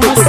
Must